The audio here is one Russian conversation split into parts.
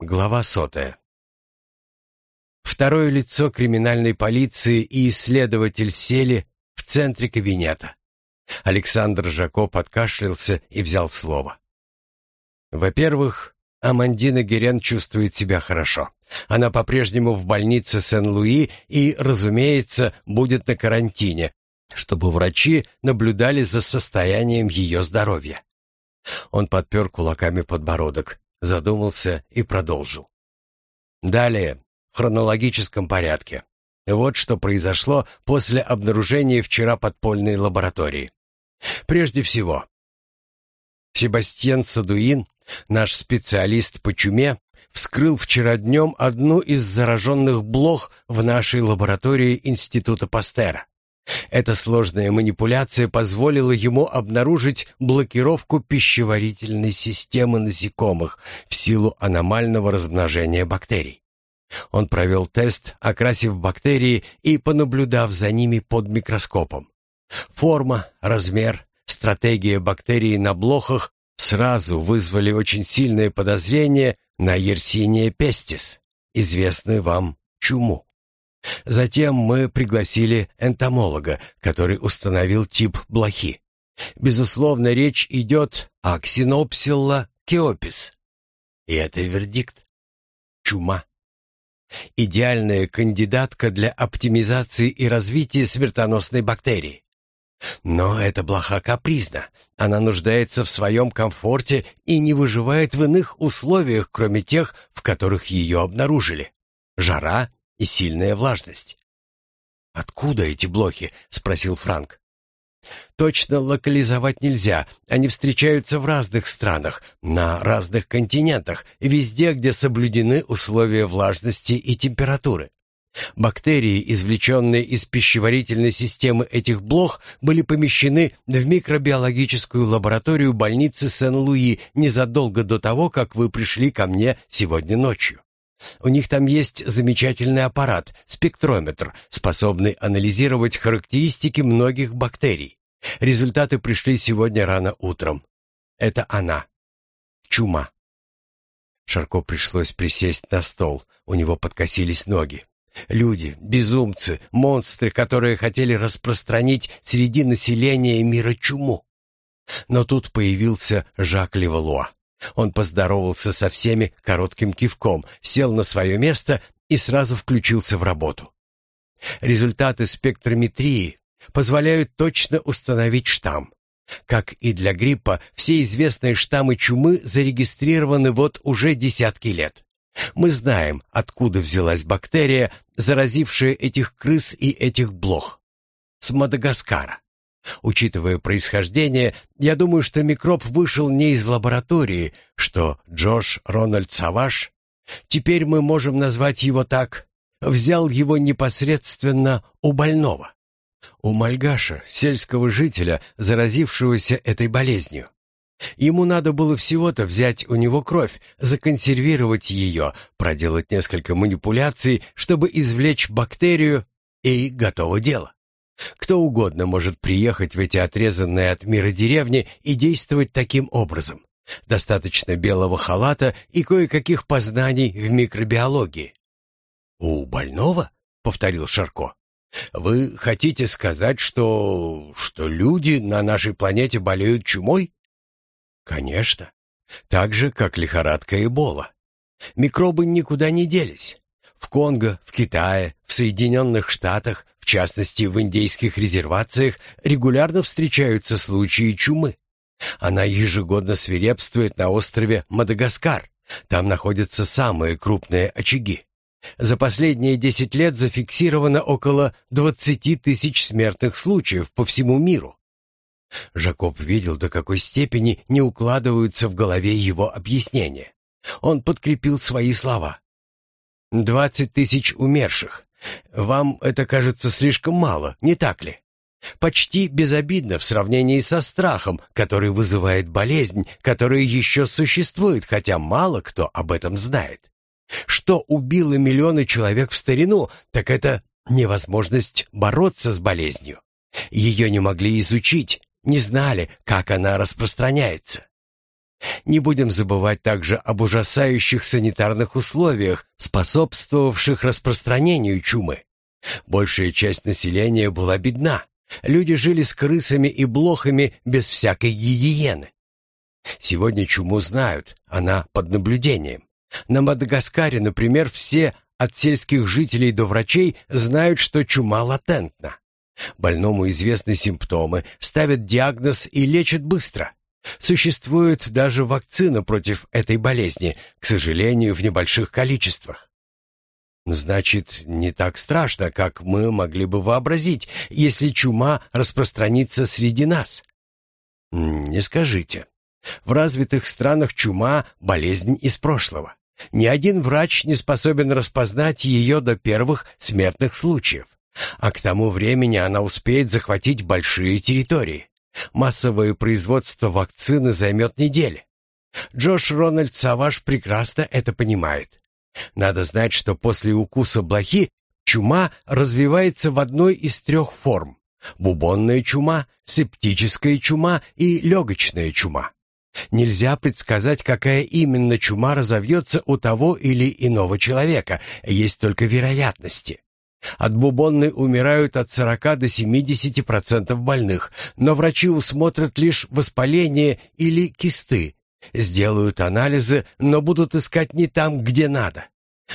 Глава сотая. Второе лицо криминальной полиции и исследователь сели в центре кабинета. Александр Жако подкашлялся и взял слово. Во-первых, Амандина Герен чувствует себя хорошо. Она по-прежнему в больнице Сен-Луи и, разумеется, будет на карантине, чтобы врачи наблюдали за состоянием ее здоровья. Он подпер кулаками подбородок задумался и продолжил. Далее, в хронологическом порядке. Вот что произошло после обнаружения вчера подпольной лаборатории. Прежде всего, Себастьян Садуин, наш специалист по чуме, вскрыл вчера днем одну из зараженных блох в нашей лаборатории Института Пастера. Эта сложная манипуляция позволила ему обнаружить блокировку пищеварительной системы насекомых в силу аномального размножения бактерий. Он провел тест, окрасив бактерии и понаблюдав за ними под микроскопом. Форма, размер, стратегия бактерий на блохах сразу вызвали очень сильное подозрение на Yersinia pestis, известную вам чуму. Затем мы пригласили энтомолога, который установил тип блохи. Безусловно, речь идет о ксенопсилла кеопис. И это вердикт. Чума. Идеальная кандидатка для оптимизации и развития смертоносной бактерии. Но эта блоха капризна. Она нуждается в своем комфорте и не выживает в иных условиях, кроме тех, в которых ее обнаружили. Жара и сильная влажность. «Откуда эти блохи?» — спросил Франк. «Точно локализовать нельзя. Они встречаются в разных странах, на разных континентах, везде, где соблюдены условия влажности и температуры. Бактерии, извлеченные из пищеварительной системы этих блох, были помещены в микробиологическую лабораторию больницы Сен-Луи незадолго до того, как вы пришли ко мне сегодня ночью. У них там есть замечательный аппарат, спектрометр, способный анализировать характеристики многих бактерий. Результаты пришли сегодня рано утром. Это она. Чума. Шарко пришлось присесть на стол. У него подкосились ноги. Люди, безумцы, монстры, которые хотели распространить среди населения мира чуму. Но тут появился Жак Левалуа. Он поздоровался со всеми коротким кивком, сел на свое место и сразу включился в работу. Результаты спектрометрии позволяют точно установить штамм. Как и для гриппа, все известные штаммы чумы зарегистрированы вот уже десятки лет. Мы знаем, откуда взялась бактерия, заразившая этих крыс и этих блох. С Мадагаскара. Учитывая происхождение, я думаю, что микроб вышел не из лаборатории, что Джош Рональд Саваш, теперь мы можем назвать его так, взял его непосредственно у больного. У Мальгаша, сельского жителя, заразившегося этой болезнью. Ему надо было всего-то взять у него кровь, законсервировать ее, проделать несколько манипуляций, чтобы извлечь бактерию, и готово дело. Кто угодно может приехать в эти отрезанные от мира деревни и действовать таким образом. Достаточно белого халата и кое-каких познаний в микробиологии. «У больного?» — повторил Шарко. «Вы хотите сказать, что... что люди на нашей планете болеют чумой?» «Конечно. Так же, как лихорадка Эбола. Микробы никуда не делись. В Конго, в Китае, в Соединенных Штатах, частности в индейских резервациях, регулярно встречаются случаи чумы. Она ежегодно свирепствует на острове Мадагаскар. Там находятся самые крупные очаги. За последние 10 лет зафиксировано около 20 тысяч смертных случаев по всему миру. Жакоб видел, до какой степени не укладываются в голове его объяснения. Он подкрепил свои слова. Двадцать тысяч умерших. Вам это кажется слишком мало, не так ли? Почти безобидно в сравнении со страхом, который вызывает болезнь, которая еще существует, хотя мало кто об этом знает. Что убило миллионы человек в старину, так это невозможность бороться с болезнью. Ее не могли изучить, не знали, как она распространяется. Не будем забывать также об ужасающих санитарных условиях, способствовавших распространению чумы. Большая часть населения была бедна. Люди жили с крысами и блохами без всякой гигиены. Сегодня чуму знают, она под наблюдением. На Мадагаскаре, например, все от сельских жителей до врачей знают, что чума латентна. Больному известны симптомы, ставят диагноз и лечат быстро. Существует даже вакцина против этой болезни, к сожалению, в небольших количествах. Значит, не так страшно, как мы могли бы вообразить, если чума распространится среди нас. Не скажите. В развитых странах чума – болезнь из прошлого. Ни один врач не способен распознать ее до первых смертных случаев. А к тому времени она успеет захватить большие территории. Массовое производство вакцины займет недели. Джош Рональд Саваш прекрасно это понимает. Надо знать, что после укуса блохи чума развивается в одной из трех форм. Бубонная чума, септическая чума и легочная чума. Нельзя предсказать, какая именно чума разовьется у того или иного человека, есть только вероятности. От бубонной умирают от 40 до 70% больных, но врачи усмотрят лишь воспаление или кисты, сделают анализы, но будут искать не там, где надо.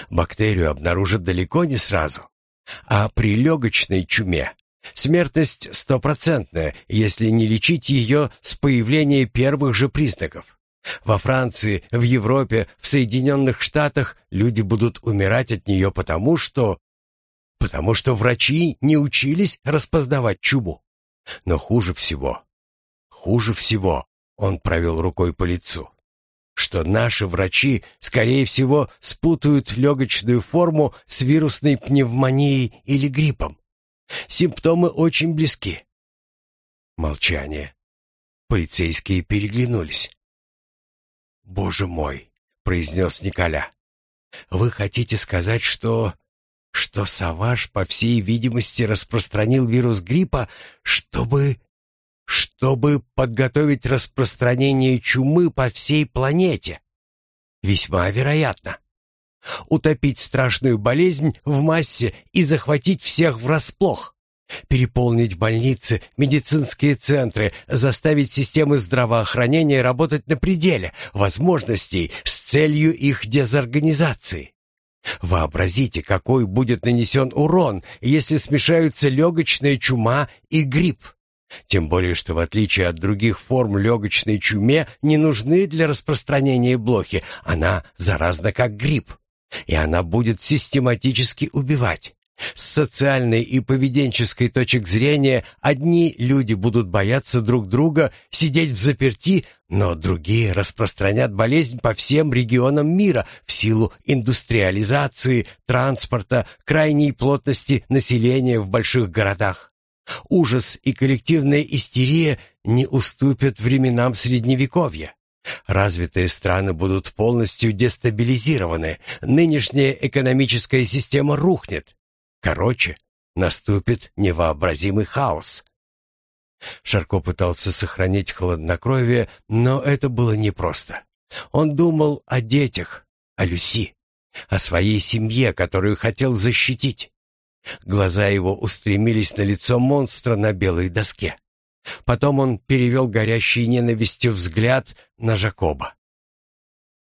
Бактерию обнаружат далеко не сразу. А при легочной чуме Смертность стопроцентная, если не лечить ее с появления первых же признаков. Во Франции, в Европе, в Соединенных Штатах люди будут умирать от нее потому, что... Потому что врачи не учились распознавать чуму. Но хуже всего, хуже всего, он провел рукой по лицу, что наши врачи, скорее всего, спутают легочную форму с вирусной пневмонией или гриппом. Симптомы очень близки. Молчание. Полицейские переглянулись. «Боже мой!» — произнес Николя. «Вы хотите сказать, что... что Саваш, по всей видимости, распространил вирус гриппа, чтобы... чтобы подготовить распространение чумы по всей планете? Весьма вероятно утопить страшную болезнь в массе и захватить всех врасплох, переполнить больницы, медицинские центры, заставить системы здравоохранения работать на пределе возможностей с целью их дезорганизации. Вообразите, какой будет нанесен урон, если смешаются легочная чума и грипп. Тем более, что в отличие от других форм легочной чуме не нужны для распространения блохи, она заразна как грипп и она будет систематически убивать. С социальной и поведенческой точек зрения одни люди будут бояться друг друга, сидеть в заперти, но другие распространят болезнь по всем регионам мира в силу индустриализации, транспорта, крайней плотности населения в больших городах. Ужас и коллективная истерия не уступят временам Средневековья. Развитые страны будут полностью дестабилизированы, нынешняя экономическая система рухнет. Короче, наступит невообразимый хаос. Шарко пытался сохранить хладнокровие, но это было непросто. Он думал о детях, о Люси, о своей семье, которую хотел защитить. Глаза его устремились на лицо монстра на белой доске. Потом он перевел горящий ненавистью взгляд на Жакоба.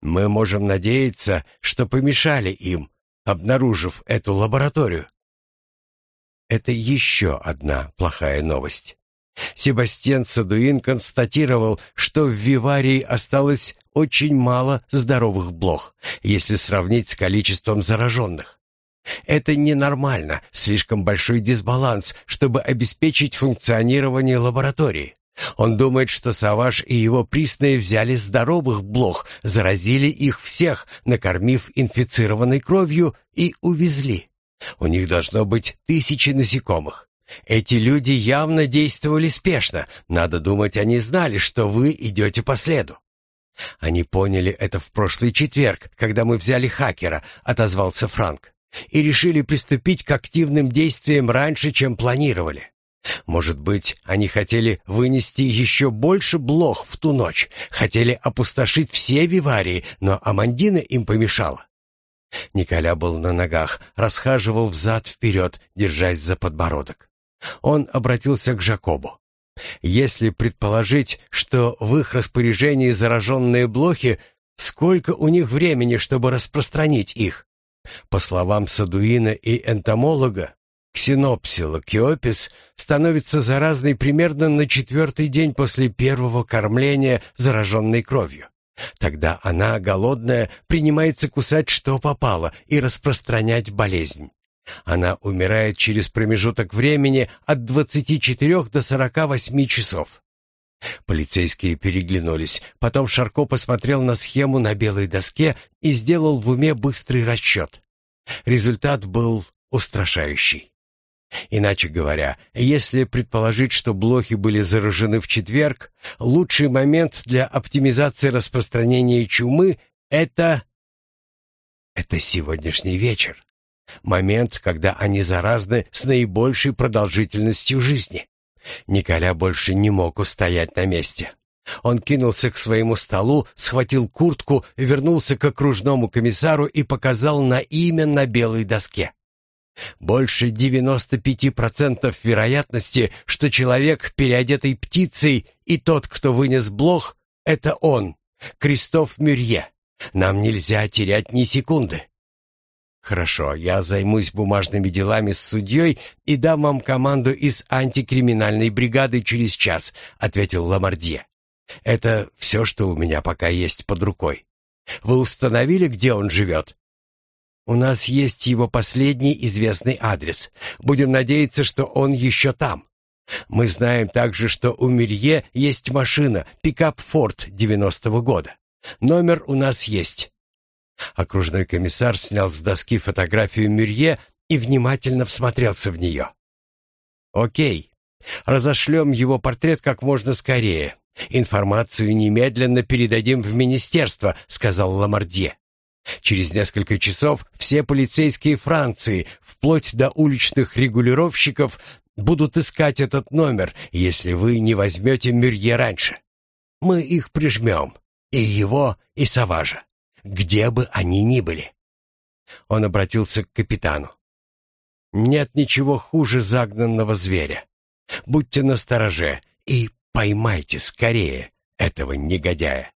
«Мы можем надеяться, что помешали им, обнаружив эту лабораторию». Это еще одна плохая новость. Себастьян Садуин констатировал, что в Виварии осталось очень мало здоровых блох, если сравнить с количеством зараженных. Это ненормально, слишком большой дисбаланс, чтобы обеспечить функционирование лаборатории. Он думает, что Саваш и его присные взяли здоровых блох, заразили их всех, накормив инфицированной кровью и увезли. У них должно быть тысячи насекомых. Эти люди явно действовали спешно. Надо думать, они знали, что вы идете по следу. Они поняли это в прошлый четверг, когда мы взяли хакера, отозвался Франк и решили приступить к активным действиям раньше, чем планировали. Может быть, они хотели вынести еще больше блох в ту ночь, хотели опустошить все виварии, но Амандина им помешала. Николя был на ногах, расхаживал взад-вперед, держась за подбородок. Он обратился к Жакобу. Если предположить, что в их распоряжении зараженные блохи, сколько у них времени, чтобы распространить их? По словам Садуина и энтомолога, ксенопсила киопис становится заразной примерно на четвертый день после первого кормления зараженной кровью. Тогда она, голодная, принимается кусать что попало и распространять болезнь. Она умирает через промежуток времени от 24 до 48 часов. Полицейские переглянулись. Потом Шарко посмотрел на схему на белой доске и сделал в уме быстрый расчет. Результат был устрашающий. Иначе говоря, если предположить, что блохи были заражены в четверг, лучший момент для оптимизации распространения чумы — это... Это сегодняшний вечер. Момент, когда они заразны с наибольшей продолжительностью жизни. Николя больше не мог устоять на месте. Он кинулся к своему столу, схватил куртку, вернулся к окружному комиссару и показал на имя на белой доске. Больше 95% вероятности, что человек, переодетый птицей, и тот, кто вынес блох, это он, Кристоф Мюрье. Нам нельзя терять ни секунды. Хорошо, я займусь бумажными делами с судьей и дам вам команду из антикриминальной бригады через час, ответил Ламардье. Это все, что у меня пока есть под рукой. Вы установили, где он живет?» «У нас есть его последний известный адрес. Будем надеяться, что он еще там. Мы знаем также, что у Мирье есть машина, пикап «Форд» 90-го года. Номер у нас есть». Окружной комиссар снял с доски фотографию Мирье и внимательно всмотрелся в нее. «Окей. Разошлем его портрет как можно скорее. «Информацию немедленно передадим в министерство», — сказал Ламардье. «Через несколько часов все полицейские Франции, вплоть до уличных регулировщиков, будут искать этот номер, если вы не возьмете Мюрье раньше. Мы их прижмем, и его, и Саважа, где бы они ни были». Он обратился к капитану. «Нет ничего хуже загнанного зверя. Будьте настороже и Поймайте скорее этого негодяя.